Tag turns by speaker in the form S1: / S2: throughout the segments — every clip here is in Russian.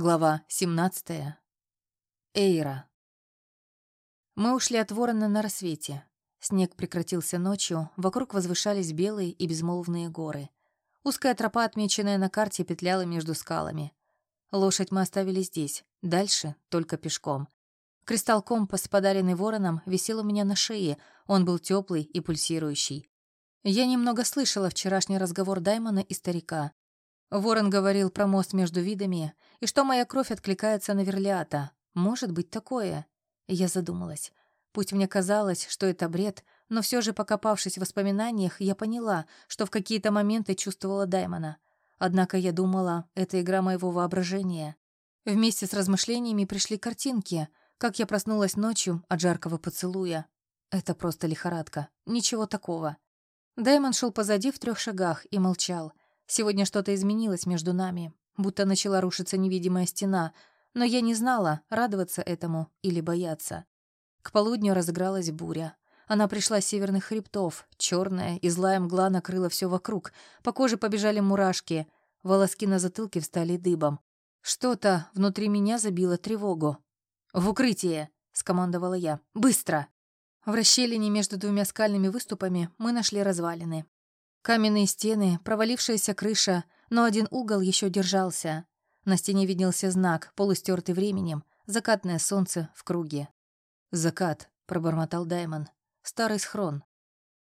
S1: Глава 17. Эйра. Мы ушли от ворона на рассвете. Снег прекратился ночью, вокруг возвышались белые и безмолвные горы. Узкая тропа, отмеченная на карте, петляла между скалами. Лошадь мы оставили здесь, дальше только пешком. Кристалл-компас, подаренный вороном, висел у меня на шее, он был теплый и пульсирующий. Я немного слышала вчерашний разговор Даймона и старика. Ворон говорил про мост между видами и что моя кровь откликается на Верлиата. Может быть такое? Я задумалась. Пусть мне казалось, что это бред, но все же, покопавшись в воспоминаниях, я поняла, что в какие-то моменты чувствовала Даймона. Однако я думала, это игра моего воображения. Вместе с размышлениями пришли картинки, как я проснулась ночью от жаркого поцелуя. Это просто лихорадка. Ничего такого. Даймон шел позади в трех шагах и молчал. Сегодня что-то изменилось между нами, будто начала рушиться невидимая стена, но я не знала, радоваться этому или бояться. К полудню разыгралась буря. Она пришла с северных хребтов, черная и злая мгла накрыла все вокруг, по коже побежали мурашки, волоски на затылке встали дыбом. Что-то внутри меня забило тревогу. «В укрытие!» — скомандовала я. «Быстро!» В расщелине между двумя скальными выступами мы нашли развалины. Каменные стены, провалившаяся крыша, но один угол еще держался. На стене виднелся знак, полустертый временем, закатное солнце в круге. «Закат», — пробормотал Даймон. «Старый схрон».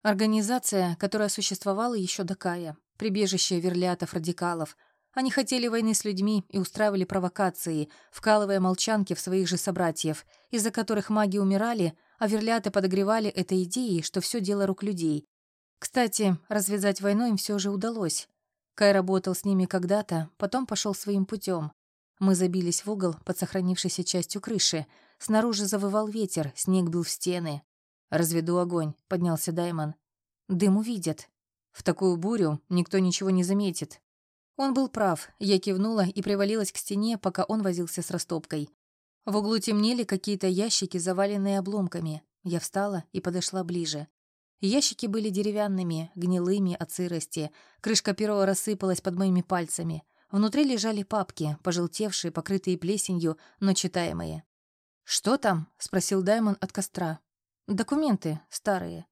S1: Организация, которая существовала еще до Кая, прибежище верлиатов-радикалов. Они хотели войны с людьми и устраивали провокации, вкалывая молчанки в своих же собратьев, из-за которых маги умирали, а верлиаты подогревали этой идеей, что все дело рук людей, кстати, развязать войну им все же удалось. Кай работал с ними когда-то, потом пошел своим путем. Мы забились в угол под сохранившейся частью крыши. Снаружи завывал ветер, снег был в стены. «Разведу огонь», — поднялся Даймон. «Дым увидят. В такую бурю никто ничего не заметит». Он был прав. Я кивнула и привалилась к стене, пока он возился с растопкой. В углу темнели какие-то ящики, заваленные обломками. Я встала и подошла ближе. Ящики были деревянными, гнилыми от сырости. Крышка первого рассыпалась под моими пальцами. Внутри лежали папки, пожелтевшие, покрытые плесенью, но читаемые. «Что там?» — спросил Даймон от костра. «Документы, старые».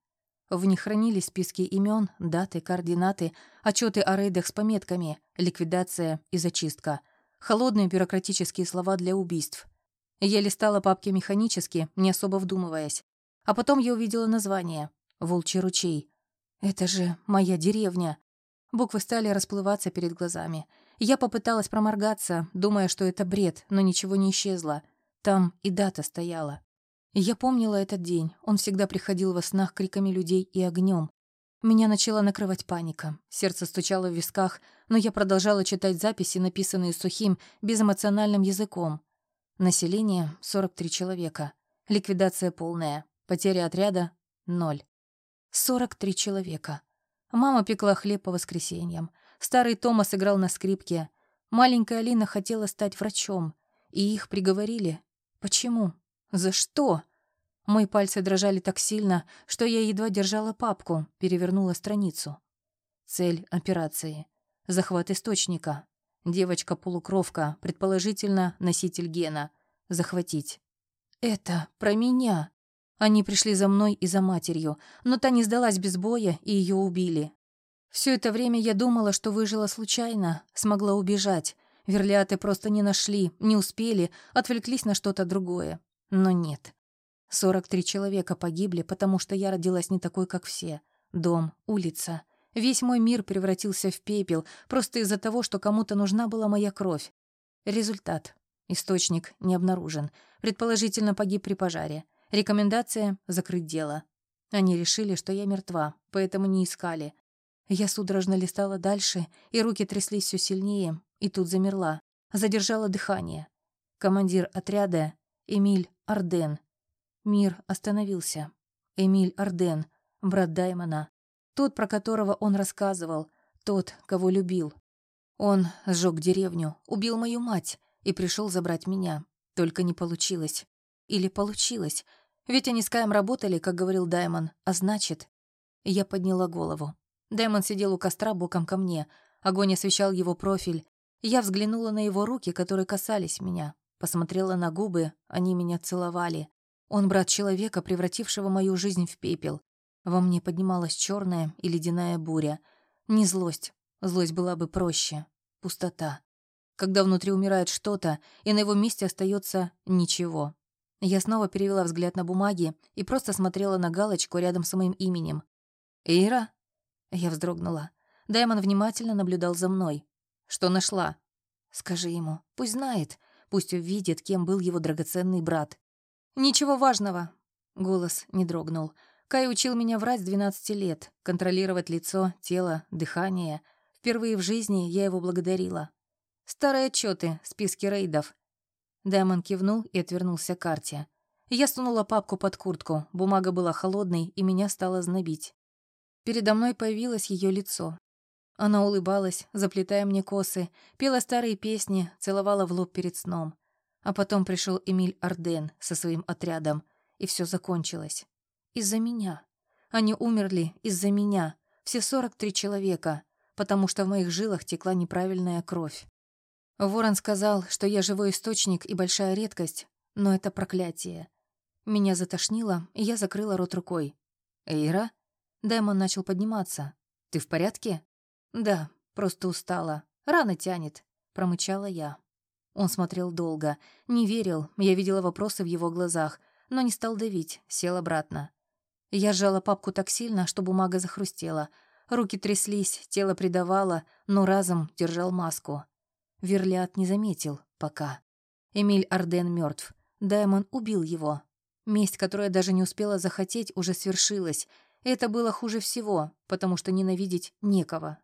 S1: В них хранились списки имен, даты, координаты, отчеты о рейдах с пометками, ликвидация и зачистка. Холодные бюрократические слова для убийств. Я листала папки механически, не особо вдумываясь. А потом я увидела название Волчий ручей. Это же моя деревня. Буквы стали расплываться перед глазами. Я попыталась проморгаться, думая, что это бред, но ничего не исчезло. Там и дата стояла. Я помнила этот день. Он всегда приходил во снах криками людей и огнем. Меня начала накрывать паника. Сердце стучало в висках, но я продолжала читать записи, написанные сухим, безэмоциональным языком. Население — 43 человека. Ликвидация полная. Потеря отряда — ноль. 43 человека. Мама пекла хлеб по воскресеньям. Старый Томас играл на скрипке. Маленькая Алина хотела стать врачом. И их приговорили. Почему? За что? Мои пальцы дрожали так сильно, что я едва держала папку, перевернула страницу. Цель операции. Захват источника. Девочка-полукровка, предположительно, носитель гена. Захватить. Это про меня. Они пришли за мной и за матерью, но та не сдалась без боя, и ее убили. Все это время я думала, что выжила случайно, смогла убежать. Верлиаты просто не нашли, не успели, отвлеклись на что-то другое. Но нет. 43 человека погибли, потому что я родилась не такой, как все. Дом, улица. Весь мой мир превратился в пепел, просто из-за того, что кому-то нужна была моя кровь. Результат. Источник не обнаружен. Предположительно, погиб при пожаре. Рекомендация — закрыть дело. Они решили, что я мертва, поэтому не искали. Я судорожно листала дальше, и руки тряслись все сильнее, и тут замерла. Задержала дыхание. Командир отряда — Эмиль Арден. Мир остановился. Эмиль Арден, брат Даймона. Тот, про которого он рассказывал. Тот, кого любил. Он сжег деревню, убил мою мать и пришел забрать меня. Только не получилось. Или получилось, ведь они с Каем работали, как говорил Даймон, а значит... Я подняла голову. Даймон сидел у костра боком ко мне. Огонь освещал его профиль. Я взглянула на его руки, которые касались меня. Посмотрела на губы, они меня целовали. Он брат человека, превратившего мою жизнь в пепел. Во мне поднималась черная и ледяная буря. Не злость. Злость была бы проще. Пустота. Когда внутри умирает что-то, и на его месте остается ничего. Я снова перевела взгляд на бумаги и просто смотрела на галочку рядом с моим именем. «Ира?» Я вздрогнула. Даймон внимательно наблюдал за мной. «Что нашла?» «Скажи ему. Пусть знает. Пусть увидит, кем был его драгоценный брат». «Ничего важного». Голос не дрогнул. Кай учил меня врать с 12 лет, контролировать лицо, тело, дыхание. Впервые в жизни я его благодарила. Старые отчеты, списки рейдов. Даймон кивнул и отвернулся к карте. Я сунула папку под куртку. Бумага была холодной, и меня стало знобить. Передо мной появилось ее лицо. Она улыбалась, заплетая мне косы, пела старые песни, целовала в лоб перед сном. А потом пришел Эмиль Арден со своим отрядом, и все закончилось. Из-за меня. Они умерли из-за меня. Все 43 человека, потому что в моих жилах текла неправильная кровь. Ворон сказал, что я живой источник и большая редкость, но это проклятие. Меня затошнило, и я закрыла рот рукой. «Эйра?» Дэмон начал подниматься. «Ты в порядке?» «Да, просто устала. Рано тянет», — промычала я. Он смотрел долго, не верил, я видела вопросы в его глазах, но не стал давить, сел обратно. Я сжала папку так сильно, что бумага захрустела. Руки тряслись, тело придавало, но разом держал маску. Верлиат не заметил пока. Эмиль Арден мертв. Даймон убил его. Месть, которая даже не успела захотеть, уже свершилась. Это было хуже всего, потому что ненавидеть некого.